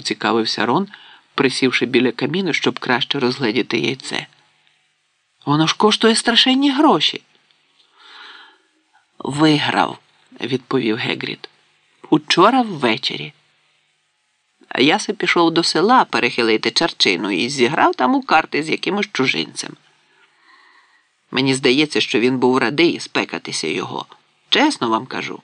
поцікавився Рон, присівши біля каміну, щоб краще розгледіти яйце. Воно ж коштує страшенні гроші. Виграв, відповів Гегріт. Учора ввечері. А я се пішов до села перехилити чарчину і зіграв там у карти з якимось чужинцем. Мені здається, що він був радий спекатися його. Чесно вам кажу.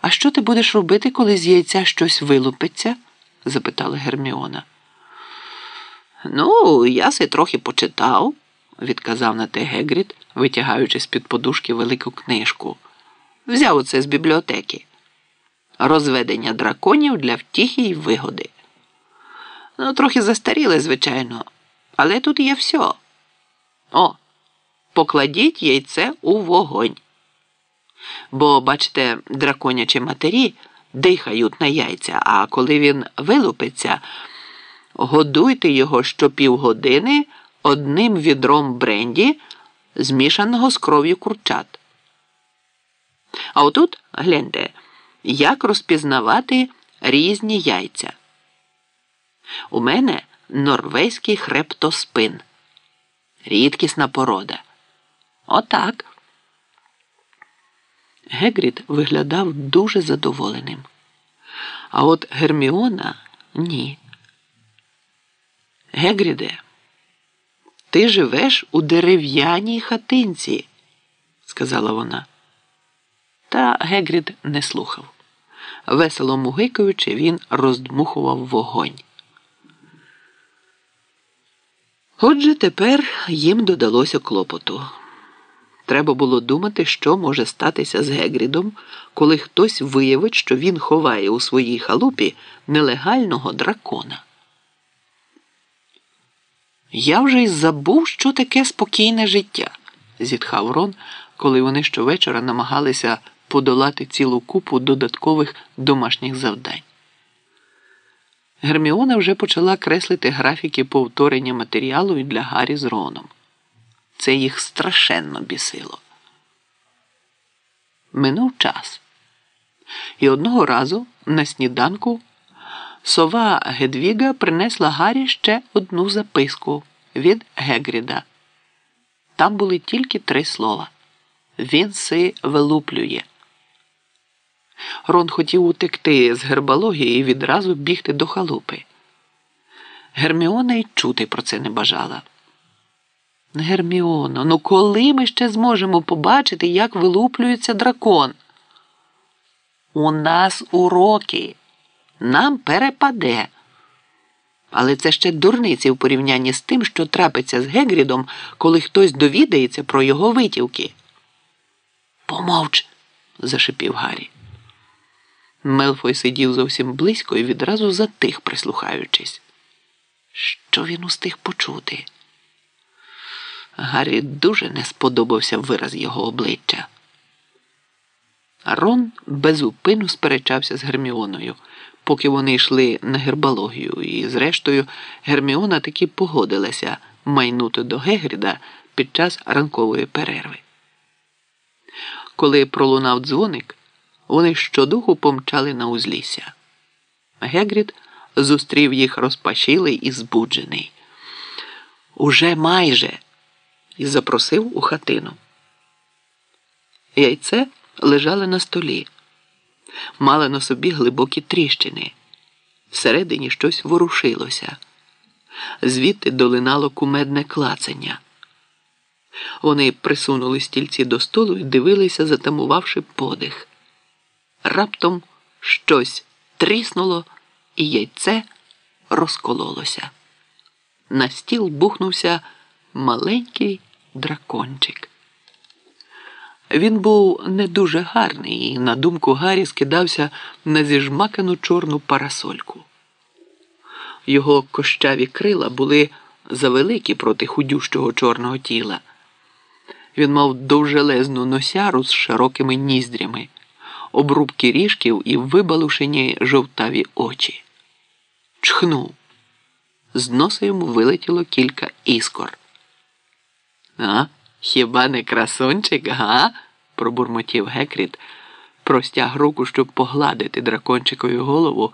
А що ти будеш робити, коли з яйця щось вилупиться? запитала Герміона. Ну, я се трохи почитав, відказав на те Гегріт, витягаючи з-під подушки велику книжку. Взяв оце з бібліотеки. Розведення драконів для втіхи й вигоди. Ну, трохи застаріле, звичайно, але тут є все. О, покладіть яйце у вогонь. Бо, бачите, драконячі матері дихають на яйця, а коли він вилупиться, годуйте його щопівгодини одним відром бренді, змішаного з кров'ю курчат. А отут гляньте, як розпізнавати різні яйця. У мене норвезький хрептоспин. Рідкісна порода. Отак. Гегрід виглядав дуже задоволеним. А от Герміона ні. Гегріде, ти живеш у дерев'яній хатинці, сказала вона. Та Гегрід не слухав. Весело мугикаючи, він роздмухував вогонь. Отже, тепер їм додалося клопоту. Треба було думати, що може статися з Гегрідом, коли хтось виявить, що він ховає у своїй халупі нелегального дракона. Я вже й забув, що таке спокійне життя, зітхав Рон, коли вони щовечора намагалися подолати цілу купу додаткових домашніх завдань. Герміона вже почала креслити графіки повторення матеріалу і для Гаррі з Роном. Це їх страшенно бісило. Минув час. І одного разу на сніданку сова Гедвіга принесла Гаррі ще одну записку від Гегріда. Там були тільки три слова. Він си вилуплює. Рон хотів утекти з гербології і відразу бігти до халупи. Герміона й чути про це не бажала. Герміоно, ну коли ми ще зможемо побачити, як вилуплюється дракон? У нас уроки. Нам перепаде. Але це ще дурниці в порівнянні з тим, що трапиться з Гегрідом, коли хтось довідається про його витівки. Помовч, зашипів Гаррі. Мелфой сидів зовсім близько і відразу затих, прислухаючись. Що він устиг почути? Гаррі дуже не сподобався вираз його обличчя. Рон безупину сперечався з Герміоною, поки вони йшли на гербологію, і, зрештою, Герміона таки погодилася майнути до Гегріда під час ранкової перерви. Коли пролунав дзвоник, вони щодуху помчали на узлісся. Гегрід зустрів їх розпашілий і збуджений. Уже майже і запросив у хатину. Яйце лежало на столі, мали на собі глибокі тріщини. Всередині щось ворушилося, звідти долинало кумедне клацання. Вони присунули стільці до столу і дивилися, затамувавши подих. Раптом щось тріснуло, і яйце розкололося. На стіл бухнувся маленький дракончик. Він був не дуже гарний і, на думку Гаррі, скидався на зіжмакану чорну парасольку. Його кощаві крила були завеликі проти худющого чорного тіла. Він мав довжелезну носяру з широкими ніздрями, обрубки ріжків і вибалушені жовтаві очі. Чхнув. З носа йому вилетіло кілька іскор. А, хіба не красунчик, га? пробурмотів Гекріт, простяг руку, щоб погладити дракончикові голову.